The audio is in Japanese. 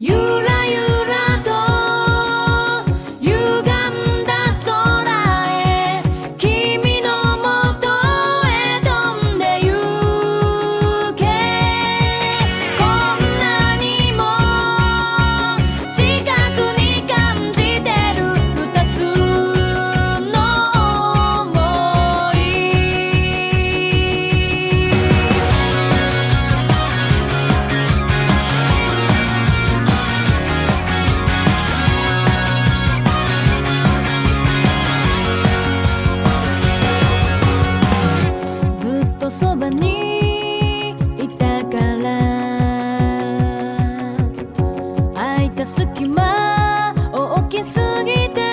You. 隙間大きすぎて